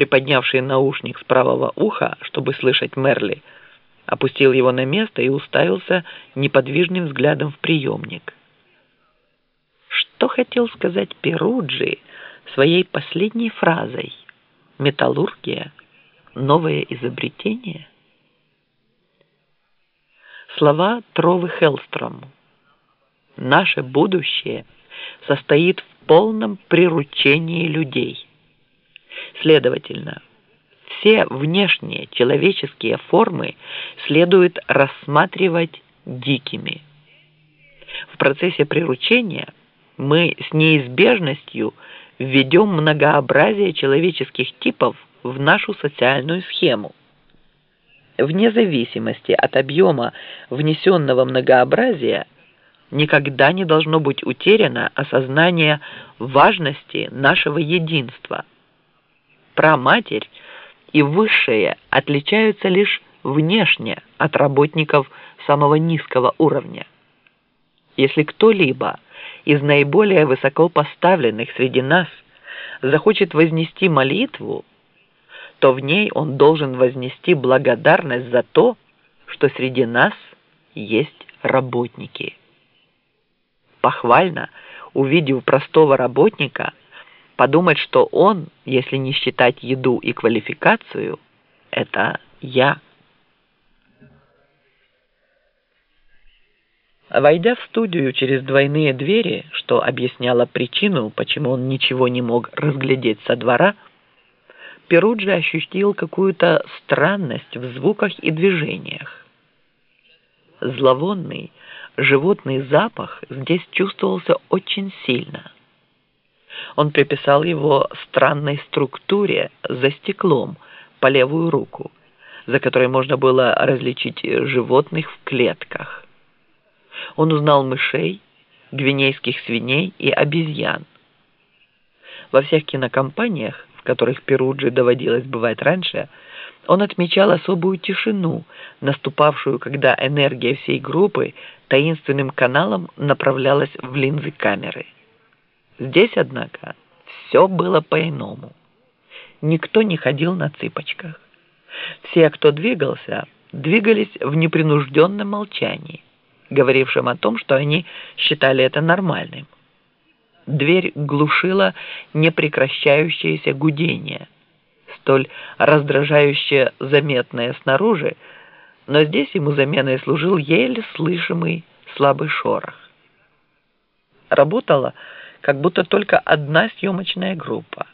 приподнявший наушник с правого уха, чтобы слышать Мерли, опустил его на место и уставился неподвижным взглядом в приемник. Что хотел сказать Перуджи своей последней фразой? Металлургия? Новое изобретение? Слова Тровы Хелстром. Наше будущее состоит в полном приручении людей. Следовательно, все внешние человеческие формы следует рассматривать дикими. В процессе приручения мы с неизбежностью введем многообразие человеческих типов в нашу социальную схему. Вне зависимости от объема внесенного многообразия никогда не должно быть утеряно осознание важности нашего единства. Праматерь и высшее отличаются лишь внешне от работников самого низкого уровня. Если кто-либо из наиболее высоко поставленных среди нас захочет вознести молитву, то в ней он должен вознести благодарность за то, что среди нас есть работники. Похвально, увидев простого работника, подумать, что он, если не считать еду и квалификацию, это я. Войдя в студию через двойные двери, что объясняло причину, почему он ничего не мог разглядеть со двора, Перуджи ощутил какую-то странность в звуках и движениях. Зловонный, животный запах здесь чувствовался очень сильно – он приписал его странной структуре за стеклом по левую руку, за которой можно было различить животных в клетках. Он узнал мышей, гвинейских свиней и обезьян. Во всех кинокомпаниях, в которых Перуджи доводилось бывать раньше, он отмечал особую тишину, наступавшую, когда энергия всей группы таинственным каналом направлялась в линзы камеры. Здесь, однако, все было по-иному. Никто не ходил на цыпочках. Все, кто двигался, двигались в непринужденном молчании, говорившем о том, что они считали это нормальным. Дверь глушила непрекращающееся гудение, столь раздражающе заметное снаружи, но здесь ему заменой служил еле слышимый слабый шорох. Работала как будто только одна съемочная группа.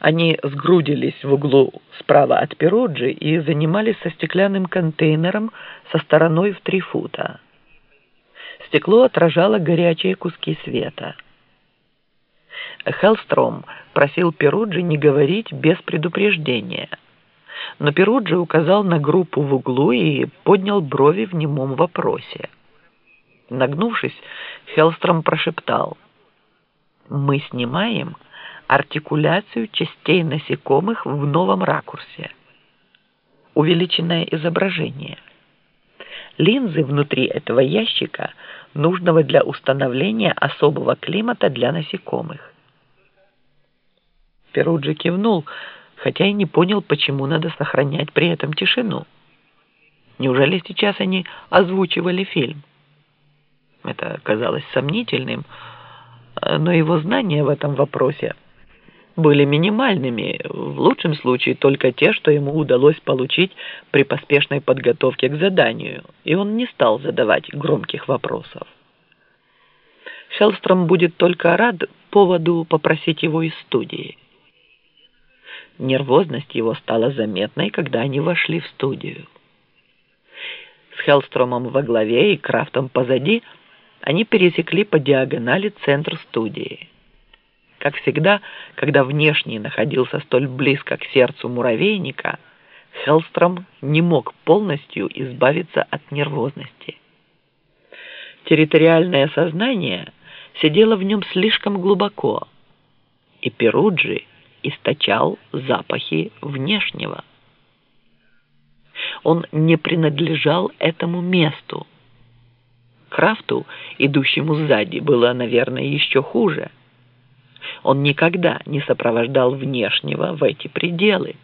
Они сгрудились в углу справа от Пероджи и занимались со стеклянным контейнером со стороной в три фута. Стекло отражало горячие куски света. Хеллстром просил Перуджи не говорить без предупреждения. Но Перуджи указал на группу в углу и поднял брови в немом вопросе. Нагнувшись, Хеллстром прошептал – мы снимаем артикуляцию частей насекомых в новом ракурсе. Увеличенное изображение. Линзы внутри этого ящика, нужного для установления особого климата для насекомых. Перуджи кивнул, хотя и не понял, почему надо сохранять при этом тишину. Неужели сейчас они озвучивали фильм? Это казалось сомнительным, но его знания в этом вопросе были минимальными, в лучшем случае только те, что ему удалось получить при поспешной подготовке к заданию, и он не стал задавать громких вопросов. Хеллстром будет только рад поводу попросить его из студии. Нервозность его стала заметной, когда они вошли в студию. С Хеллстромом во главе и Крафтом позади – они пересекли по диагонали центр студии. Как всегда, когда внешний находился столь близко к сердцу муравейника, Хелстром не мог полностью избавиться от нервозности. Территориальное сознание сидело в нем слишком глубоко, и Перуджи источал запахи внешнего. Он не принадлежал этому месту, Крафту, идущему сзади, было, наверное, еще хуже. Он никогда не сопровождал внешнего в эти пределы.